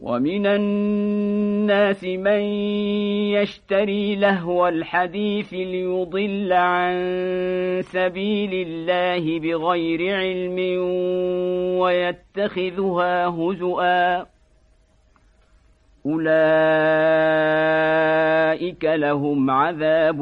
ومن الناس من يشتري لهو الحديث ليضل عن سبيل الله بغير علم ويتخذها هزؤا. أولئك لهم عذاب